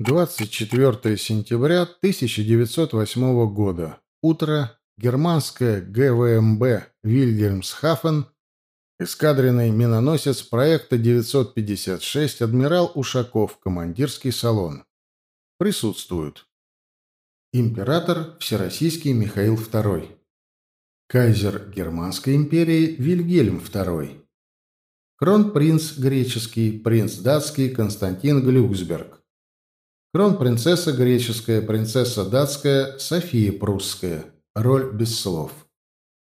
24 сентября 1908 года. Утро. Германская ГВМБ Вильгельмсхафен. Эскадренный миноносец проекта 956 адмирал Ушаков, командирский салон. Присутствуют. Император Всероссийский Михаил II. Кайзер Германской империи Вильгельм II. Кронпринц греческий, принц датский Константин Глюксберг. Кронпринцесса греческая, принцесса датская София Прусская. Роль без слов.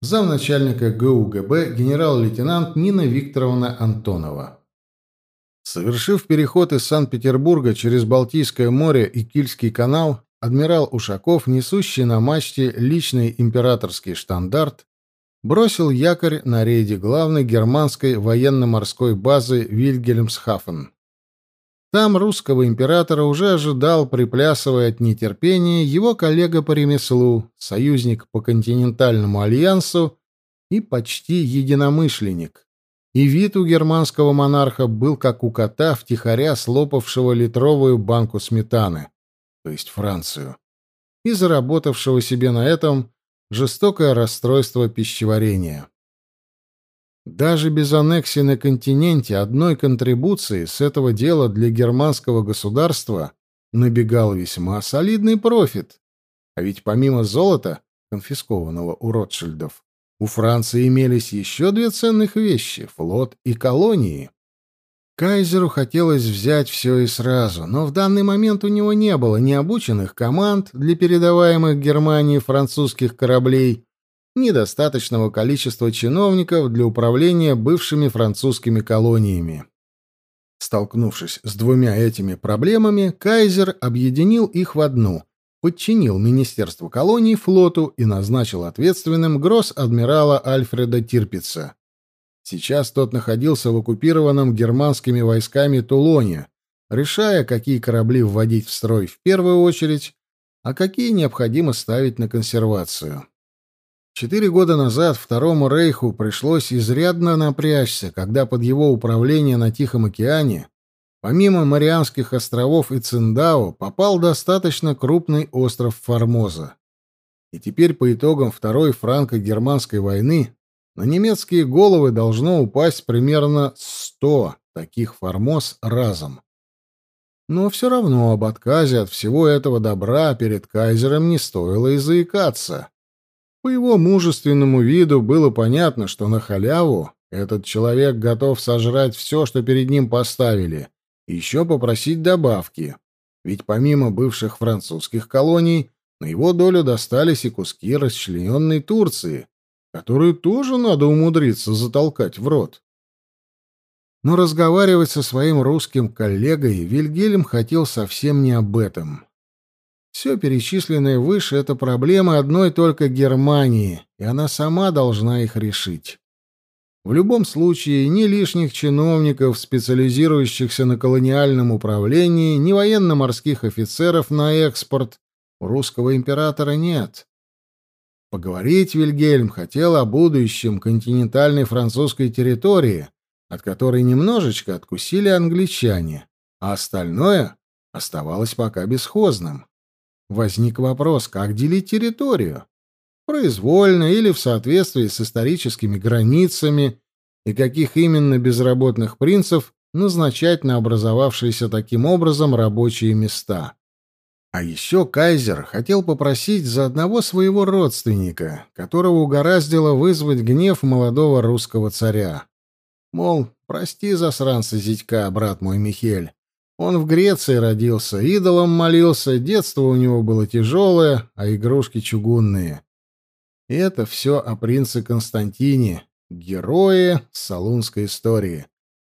Замначальника ГУГБ генерал-лейтенант Нина Викторовна Антонова. Совершив переход из Санкт-Петербурга через Балтийское море и Кильский канал, адмирал Ушаков, несущий на мачте личный императорский штандарт, бросил якорь на рейде главной германской военно-морской базы Вильгельмсхафен. Там русского императора уже ожидал, приплясывая от нетерпения, его коллега по ремеслу, союзник по континентальному альянсу и почти единомышленник. И вид у германского монарха был как у кота, втихаря слопавшего литровую банку сметаны, то есть Францию, и заработавшего себе на этом жестокое расстройство пищеварения. Даже без аннексии на континенте одной контрибуции с этого дела для германского государства набегал весьма солидный профит. А ведь помимо золота, конфискованного у Ротшильдов, у Франции имелись еще две ценных вещи — флот и колонии. Кайзеру хотелось взять все и сразу, но в данный момент у него не было ни обученных команд для передаваемых Германии французских кораблей, недостаточного количества чиновников для управления бывшими французскими колониями. Столкнувшись с двумя этими проблемами, кайзер объединил их в одну, подчинил Министерство колоний флоту и назначил ответственным гросс-адмирала Альфреда Тирпица. Сейчас тот находился в оккупированном германскими войсками Тулоне, решая, какие корабли вводить в строй в первую очередь, а какие необходимо ставить на консервацию. Четыре года назад Второму Рейху пришлось изрядно напрячься, когда под его управление на Тихом океане, помимо Марианских островов и Циндао, попал достаточно крупный остров Формоза. И теперь по итогам Второй франко-германской войны на немецкие головы должно упасть примерно сто таких Формоз разом. Но все равно об отказе от всего этого добра перед кайзером не стоило и заикаться. По его мужественному виду было понятно, что на халяву этот человек готов сожрать все, что перед ним поставили, и еще попросить добавки. Ведь помимо бывших французских колоний, на его долю достались и куски расчлененной Турции, которую тоже надо умудриться затолкать в рот. Но разговаривать со своим русским коллегой Вильгельм хотел совсем не об этом. Все перечисленное выше — это проблемы одной только Германии, и она сама должна их решить. В любом случае, ни лишних чиновников, специализирующихся на колониальном управлении, ни военно-морских офицеров на экспорт у русского императора нет. Поговорить Вильгельм хотел о будущем континентальной французской территории, от которой немножечко откусили англичане, а остальное оставалось пока бесхозным. Возник вопрос, как делить территорию? Произвольно или в соответствии с историческими границами, и каких именно безработных принцев назначать на образовавшиеся таким образом рабочие места. А еще кайзер хотел попросить за одного своего родственника, которого угораздило вызвать гнев молодого русского царя. Мол, прости, засранца зятька, брат мой Михель, он в Греции родился, идолом молился, детство у него было тяжелое, а игрушки чугунные. И это все о принце Константине, герое салунской истории,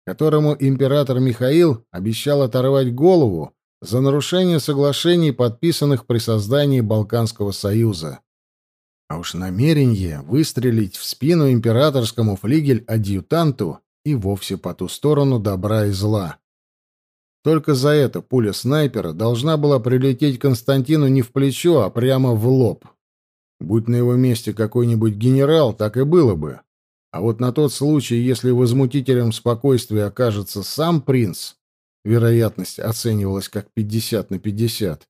которому император Михаил обещал оторвать голову за нарушение соглашений, подписанных при создании Балканского союза. А уж намерение выстрелить в спину императорскому флигель-адъютанту и вовсе по ту сторону добра и зла. Только за это пуля снайпера должна была прилететь Константину не в плечо, а прямо в лоб. Будь на его месте какой-нибудь генерал, так и было бы. А вот на тот случай, если возмутителем спокойствия окажется сам принц, вероятность оценивалась как 50 на 50,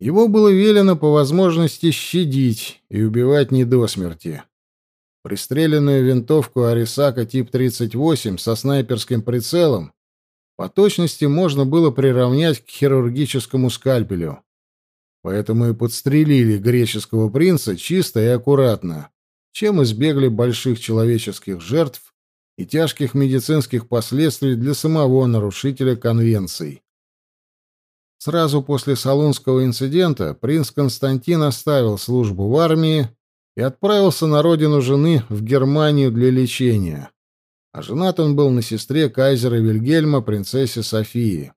его было велено по возможности щадить и убивать не до смерти. Пристреленную винтовку Арисака тип 38 со снайперским прицелом по точности можно было приравнять к хирургическому скальпелю. Поэтому и подстрелили греческого принца чисто и аккуратно, чем избегли больших человеческих жертв и тяжких медицинских последствий для самого нарушителя конвенций. Сразу после Солунского инцидента принц Константин оставил службу в армии и отправился на родину жены в Германию для лечения. А женат он был на сестре кайзера Вильгельма, принцессе Софии.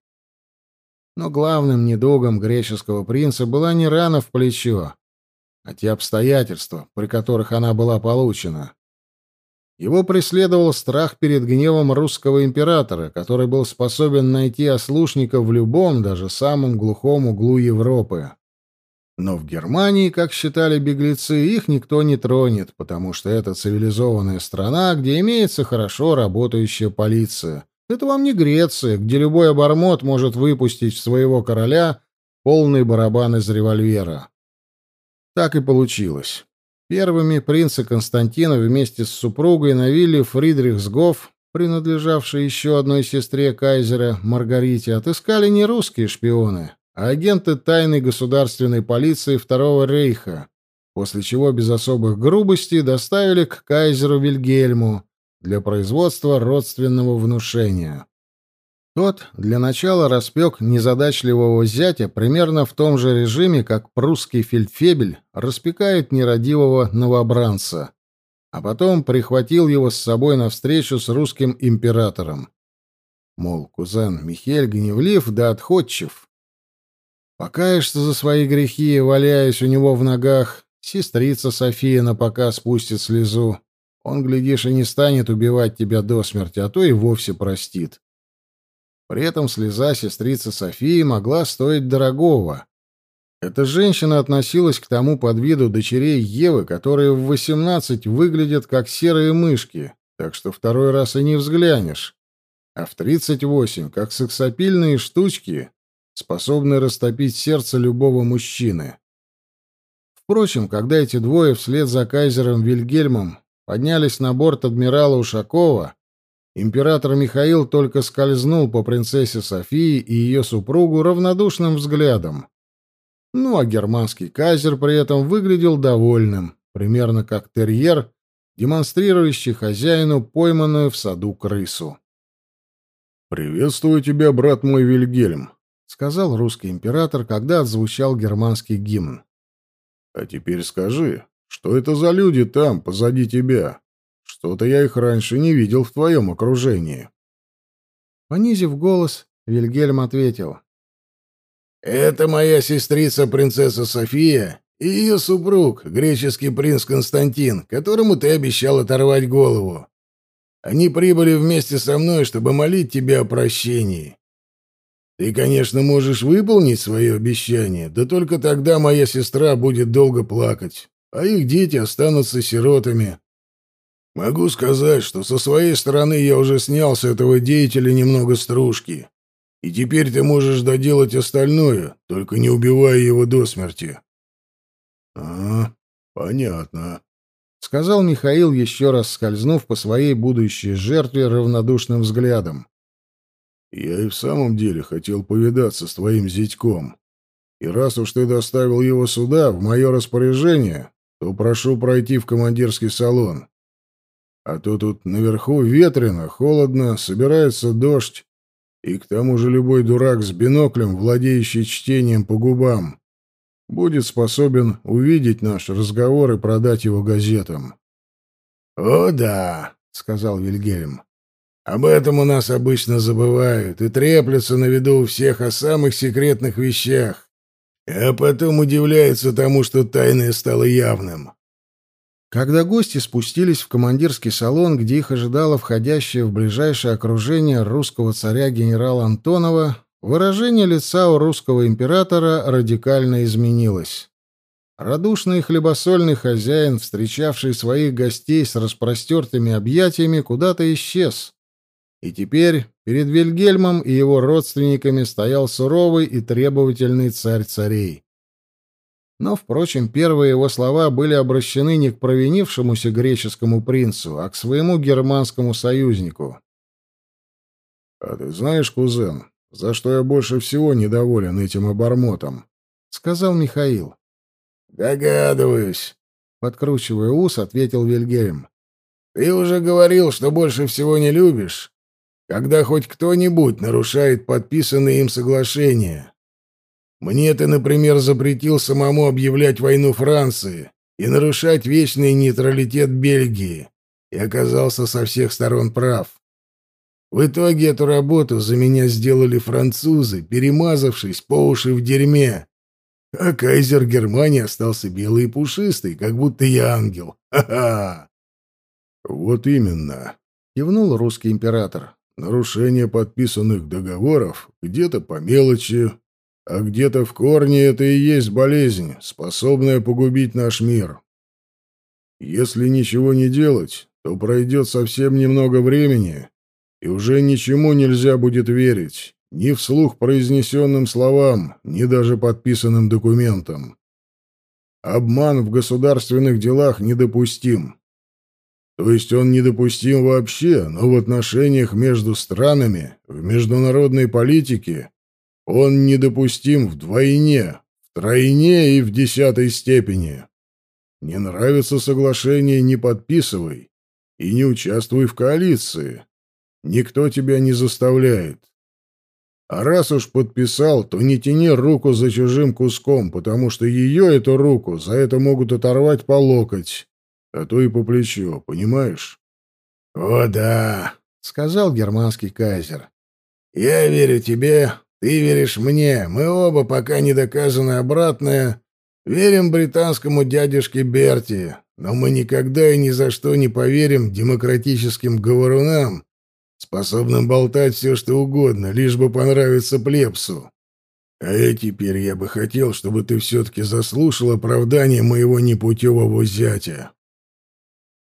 Но главным недугом греческого принца была не рана в плечо, а те обстоятельства, при которых она была получена. Его преследовал страх перед гневом русского императора, который был способен найти ослушников в любом, даже самом глухом углу Европы. Но в Германии, как считали беглецы, их никто не тронет, потому что это цивилизованная страна, где имеется хорошо работающая полиция. Это вам не Греция, где любой обормот может выпустить своего короля полный барабан из револьвера. Так и получилось. Первыми принца Константина вместе с супругой на вилле Фридрихсгоф, принадлежавшей еще одной сестре кайзера Маргарите, отыскали не русские шпионы, а агенты тайной государственной полиции Второго рейха, после чего без особых грубостей доставили к кайзеру Вильгельму для производства родственного внушения. Тот для начала распек незадачливого зятя примерно в том же режиме, как прусский фельдфебель распекает нерадивого новобранца, а потом прихватил его с собой на встречу с русским императором. Мол, кузен Михель гневлив да отходчив. Покаешься за свои грехи, валяясь у него в ногах, сестрица София на пока спустит слезу. Он, глядишь, и не станет убивать тебя до смерти, а то и вовсе простит. При этом слеза сестрицы Софии могла стоить дорогого. Эта женщина относилась к тому подвиду дочерей Евы, которые в восемнадцать выглядят как серые мышки, так что второй раз и не взглянешь. А в тридцать восемь, как сексапильные штучки, способны растопить сердце любого мужчины. Впрочем, когда эти двое вслед за кайзером Вильгельмом поднялись на борт адмирала Ушакова, император Михаил только скользнул по принцессе Софии и ее супругу равнодушным взглядом. Ну а германский кайзер при этом выглядел довольным, примерно как терьер, демонстрирующий хозяину пойманную в саду крысу. «Приветствую тебя, брат мой Вильгельм», — сказал русский император, когда отзвучал германский гимн. «А теперь скажи, что это за люди там, позади тебя? Что-то я их раньше не видел в твоем окружении. Понизив голос, Вильгельм ответил. «Это моя сестрица принцесса София и ее супруг, греческий принц Константин, которому ты обещал оторвать голову. Они прибыли вместе со мной, чтобы молить тебя о прощении. Ты, конечно, можешь выполнить свое обещание, да только тогда моя сестра будет долго плакать, а их дети останутся сиротами. Могу сказать, что со своей стороны я уже снял с этого деятеля немного стружки. И теперь ты можешь доделать остальное, только не убивая его до смерти. — А, понятно, — сказал Михаил, еще раз скользнув по своей будущей жертве равнодушным взглядом. — Я и в самом деле хотел повидаться с твоим зятьком. И раз уж ты доставил его сюда, в мое распоряжение, то прошу пройти в командирский салон. А то тут наверху ветрено, холодно, собирается дождь. И к тому же любой дурак с биноклем, владеющий чтением по губам, будет способен увидеть наш разговор и продать его газетам. «О да», — сказал Вильгельм, — «об этом у нас обычно забывают и треплются на виду у всех о самых секретных вещах, а потом удивляются тому, что тайное стало явным. Когда гости спустились в командирский салон, где их ожидало входящее в ближайшее окружение русского царя генерала Антонова, выражение лица у русского императора радикально изменилось. Радушный хлебосольный хозяин, встречавший своих гостей с распростертыми объятиями, куда-то исчез. И теперь перед Вильгельмом и его родственниками стоял суровый и требовательный царь царей. Но, впрочем, первые его слова были обращены не к провинившемуся греческому принцу, а к своему германскому союзнику. «А ты знаешь, кузен, за что я больше всего недоволен этим обормотом?» — сказал Михаил. «Догадываюсь», — подкручивая ус, ответил Вильгельм. «Ты уже говорил, что больше всего не любишь, когда хоть кто-нибудь нарушает подписанные им соглашения. Мне ты, например, запретил самому объявлять войну Франции и нарушать вечный нейтралитет Бельгии, и оказался со всех сторон прав. В итоге эту работу за меня сделали французы, перемазавшись по уши в дерьме, а кайзер Германии остался белый и пушистый, как будто я ангел. Ха-ха! Вот именно, кивнул русский император. Нарушение подписанных договоров где-то по мелочи, а где-то в корне это и есть болезнь, способная погубить наш мир. Если ничего не делать, то пройдет совсем немного времени, и уже ничему нельзя будет верить. Ни вслух произнесенным словам, ни даже подписанным документам. Обман в государственных делах недопустим. То есть он недопустим вообще, но в отношениях между странами, в международной политике он недопустим вдвойне, втройне и в десятой степени. Не нравится соглашение — не подписывай и не участвуй в коалиции. Никто тебя не заставляет. А раз уж подписал, то не тяни руку за чужим куском, потому что ее, эту руку, за это могут оторвать по локоть, а то и по плечу, понимаешь? — О да, — сказал германский кайзер. — Я верю тебе, ты веришь мне, мы оба, пока не доказано обратное, верим британскому дядюшке Берти, но мы никогда и ни за что не поверим демократическим говорунам, способным болтать все, что угодно, лишь бы понравиться плебсу. А теперь я бы хотел, чтобы ты все-таки заслушал оправдание моего непутевого зятя. —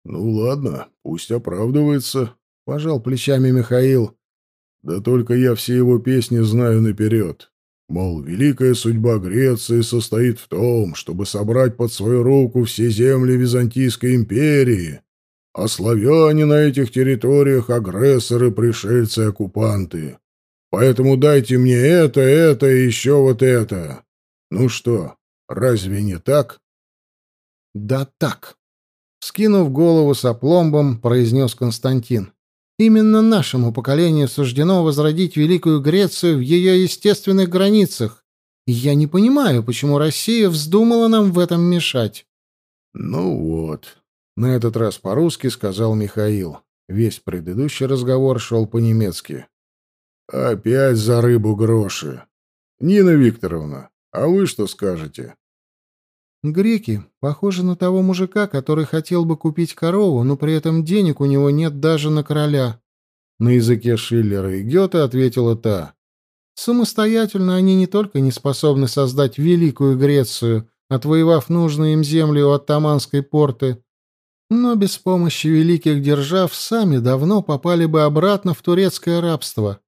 Ну ладно, пусть оправдывается, — пожал плечами Михаил. — Да только я все его песни знаю наперед. Мол, великая судьба Греции состоит в том, чтобы собрать под свою руку все земли Византийской империи, а славяне на этих территориях — агрессоры, пришельцы, оккупанты. Поэтому дайте мне это, это и еще вот это. Ну что, разве не так? — Да так. Скинув голову с опломбом, произнес Константин. Именно нашему поколению суждено возродить Великую Грецию в ее естественных границах. Я не понимаю, почему Россия вздумала нам в этом мешать. — Ну вот, на этот раз по-русски сказал Михаил. Весь предыдущий разговор шел по-немецки. «Опять за рыбу гроши. Нина Викторовна, а вы что скажете?» Греки похожи на того мужика, который хотел бы купить корову, но при этом денег у него нет даже на короля. На языке Шиллера и Гёте ответила та. Самостоятельно они не только не способны создать великую Грецию, отвоевав нужные им земли у оттаманской порты, но без помощи великих держав сами давно попали бы обратно в турецкое рабство.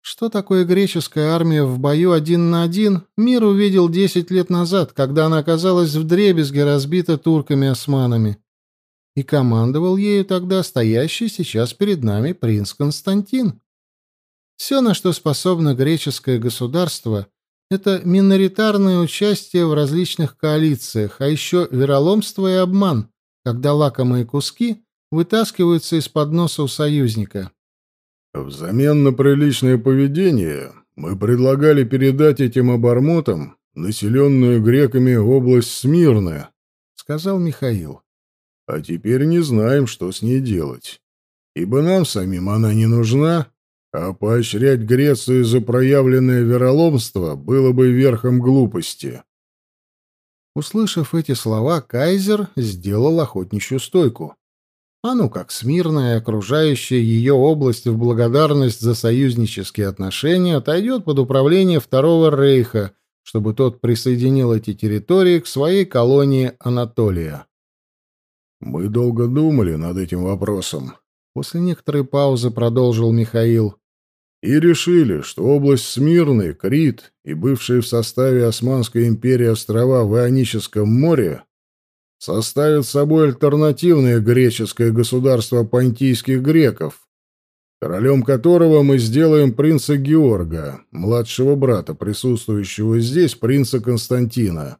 Что такое греческая армия в бою один на один, мир увидел десять лет назад, когда она оказалась вдребезги разбита турками-османами. И командовал ею тогда стоящий сейчас перед нами принц Константин. Все, на что способно греческое государство, это миноритарное участие в различных коалициях, а еще вероломство и обман, когда лакомые куски вытаскиваются из-под носа у союзника. Взамен на приличное поведение мы предлагали передать этим обормотам населенную греками область Смирна, сказал Михаил. А теперь не знаем, что с ней делать. Ибо нам самим она не нужна, а поощрять Грецию за проявленное вероломство было бы верхом глупости. Услышав эти слова, кайзер сделал охотничью стойку. А ну как смирная окружающая ее область в благодарность за союзнические отношения отойдет под управление Второго Рейха, чтобы тот присоединил эти территории к своей колонии Анатолия. «Мы долго думали над этим вопросом», — После некоторой паузы продолжил Михаил. И решили, что область Смирны, Крит и бывшие в составе Османской империи острова в Ионическом море составят собой альтернативное греческое государство понтийских греков, королем которого мы сделаем принца Георга, младшего брата, присутствующего здесь, принца Константина.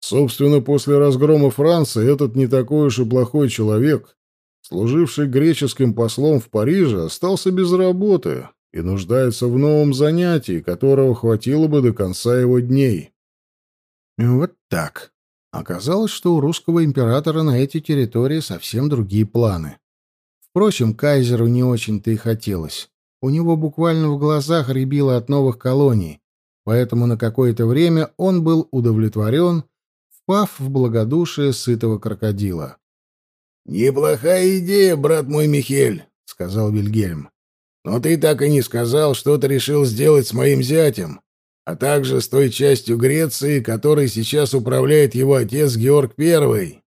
Собственно, после разгрома Франции этот не такой уж и плохой человек, служивший греческим послом в Париже, остался без работы и нуждается в новом занятии, которого хватило бы до конца его дней. Вот так. Оказалось, что у русского императора на эти территории совсем другие планы. Впрочем, кайзеру не очень-то и хотелось. У него буквально в глазах рябило от новых колоний, поэтому на какое-то время он был удовлетворен, впав в благодушие сытого крокодила. «Неплохая идея, брат мой Михель», — сказал Вильгельм. «Но ты так и не сказал, что ты решил сделать с моим зятем, а также с той частью Греции, которой сейчас управляет его отец Георг I».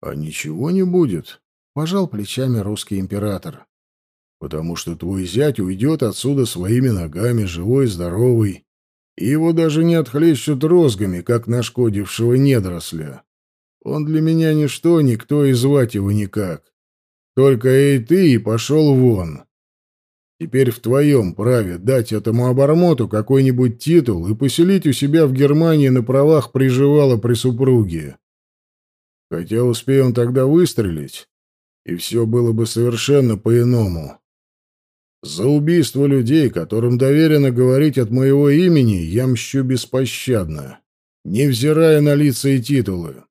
«А ничего не будет», — пожал плечами русский император. «Потому что твой зять уйдет отсюда своими ногами, живой и здоровый, и его даже не отхлещут розгами, как нашкодившего недоросля. Он для меня ничто, никто и звать его никак. Только эй ты и пошел вон. Теперь в твоем праве дать этому обормоту какой-нибудь титул и поселить у себя в Германии на правах приживала при супруге. Хотя успеем тогда выстрелить, и все было бы совершенно по-иному. За убийство людей, которым доверено говорить от моего имени, я мщу беспощадно, невзирая на лица и титулы.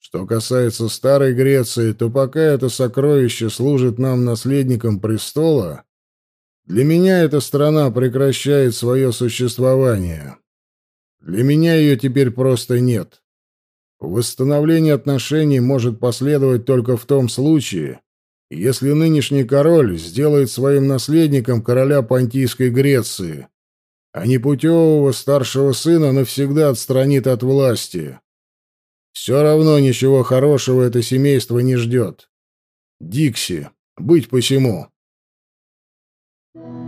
Что касается Старой Греции, то пока это сокровище служит нам наследником престола, для меня эта страна прекращает свое существование. Для меня ее теперь просто нет. Восстановление отношений может последовать только в том случае, если нынешний король сделает своим наследником короля Понтийской Греции, а непутевого старшего сына навсегда отстранит от власти. Все равно ничего хорошего это семейство не ждет. Дикси, быть посему. thank you